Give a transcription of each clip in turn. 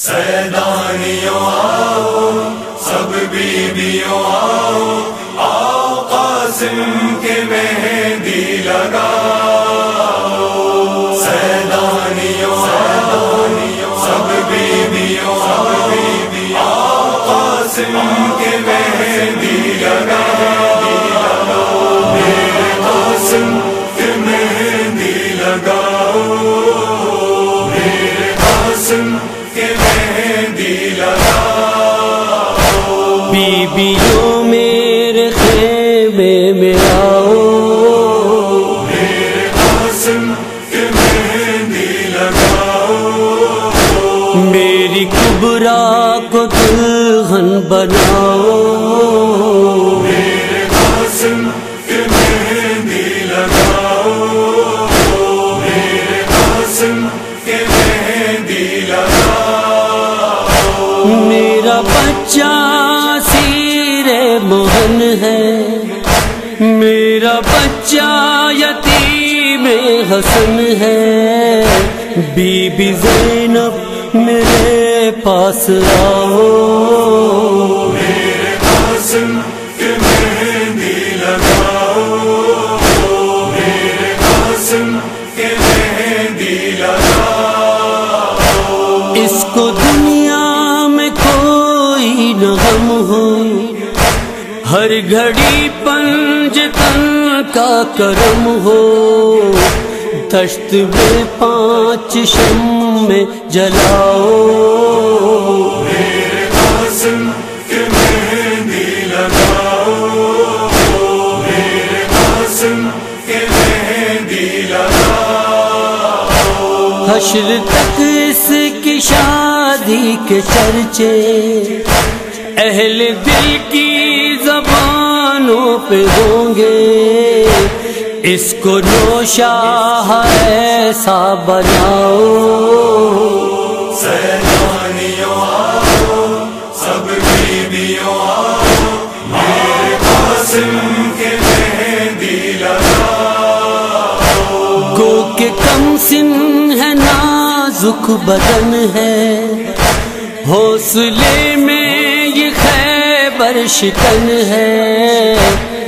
سیدانیوں آؤ سب بیویوں آؤ میں آؤ۔ میرے قاسم کے مہندی لگاؤ میری کبرا کو دلہن بناؤ۔ میرے قاسم کے مہندی لگاؤ میرے قاسم کے مہندی لگاؤ میرا بچہ سیر موہن ہے۔ میرا بچہ یتیم حسن ہے۔ بی بی زینب میرے پاس آؤ۔ میرے قاسم کے مہندی لگاؤ۔ میرے قاسم کے مہندی لگاؤ۔ اس کو دنیا میں کوئی نہ غم ہو۔ ہر گھڑی کا کرم ہو۔ دشت میں پانچ شم میں جلاؤ۔ میرے قاسم کے مہندی لگاؤ میرے قاسم کے مہندی لگاؤ حشر تک اس کی شادی کے چرچے۔ اہل دل کی زبانوں پہ ہوں گے۔ اس کو نوشاہ ایسا بناؤ۔ سیدانیوں آؤ سب بیویوں آؤ میرے قاسم کے مہندی لگاؤ۔ گو کے کم سن ہے نازک بدن ہے۔ حوصلے میں یہ خیبر شکن ہے۔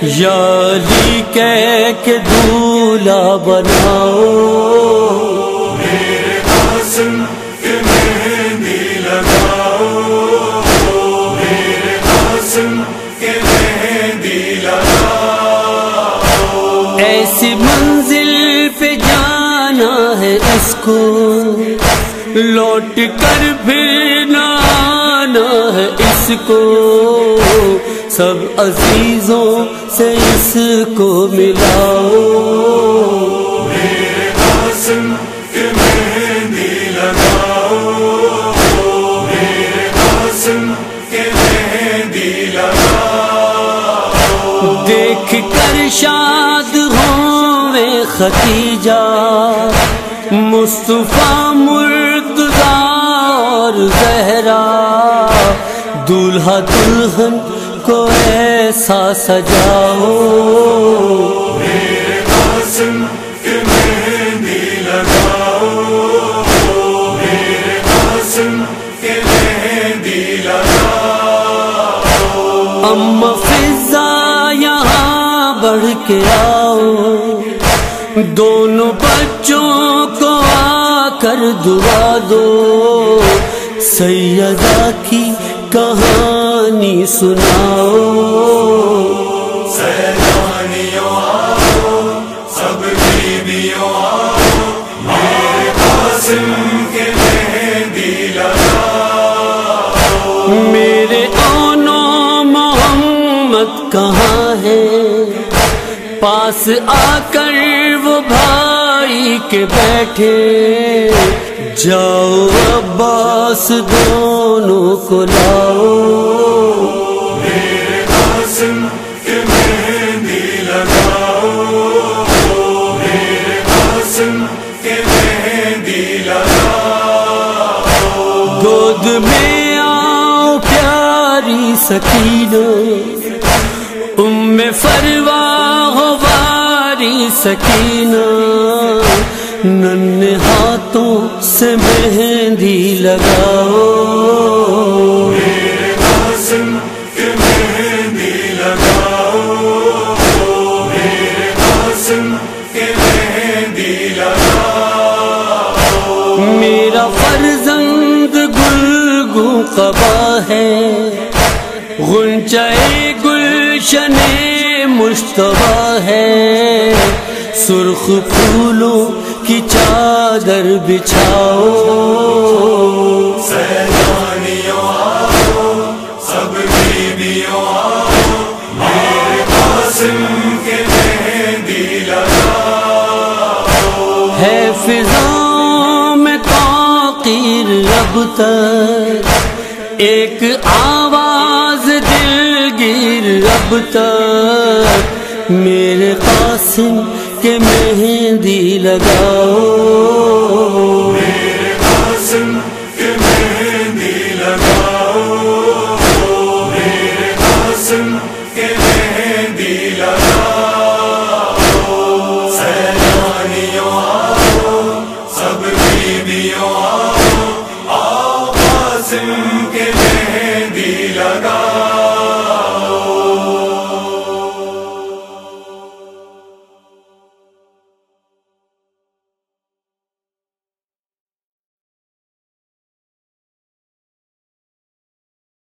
یالی کہہ کے دھولا بناؤ۔ میرے قاسم کے مہندی لگاؤ۔ میرے قاسم کے مہندی لگاؤ۔ ایسی منزل پہ جانا ہے اس کو لوٹ کر پھر نہ آنا ہے اس کو سب عزیزوں سے اس کو ملاؤ۔ دیکھ کر شاد ہوں وے ختیجہ مصطفیٰ مرتضی اور زہرا۔ دولہا دلہن کو ایسا سجاؤ۔ میرے قاسم کے مہندی لگاؤ میرے قاسم کے مہندی لگاؤ ام فضا یہاں بڑھ کے آؤ۔ دونوں بچوں کو آ کر دعا دو۔ سیدہ کی کہانی سناؤ۔ میرے آنو محمد کہاں ہے؟ پاس آ کر وہ بھائی کے بیٹھے۔ جاؤ عباس دونوں کو لاؤ۔ گود میں آؤ پیاری سکینہ ام فروا ہو واری سکینہ نن ہاتھوں سے مہندی لگاؤ۔ میرا فرزند گل گو قبا ہے۔ غنچے گلشن مشتبہ ہے۔ سرخ پھولوں چادر بچھاؤ۔ سیلانیوں آؤ سب بیویوں آؤ میرے قاسم کے مہندی لگاؤ۔ ہے فضا میں تاقیر اب تک ایک آواز دل گیر اب تک۔ میرے قاسم کے مہندی لگاؤ۔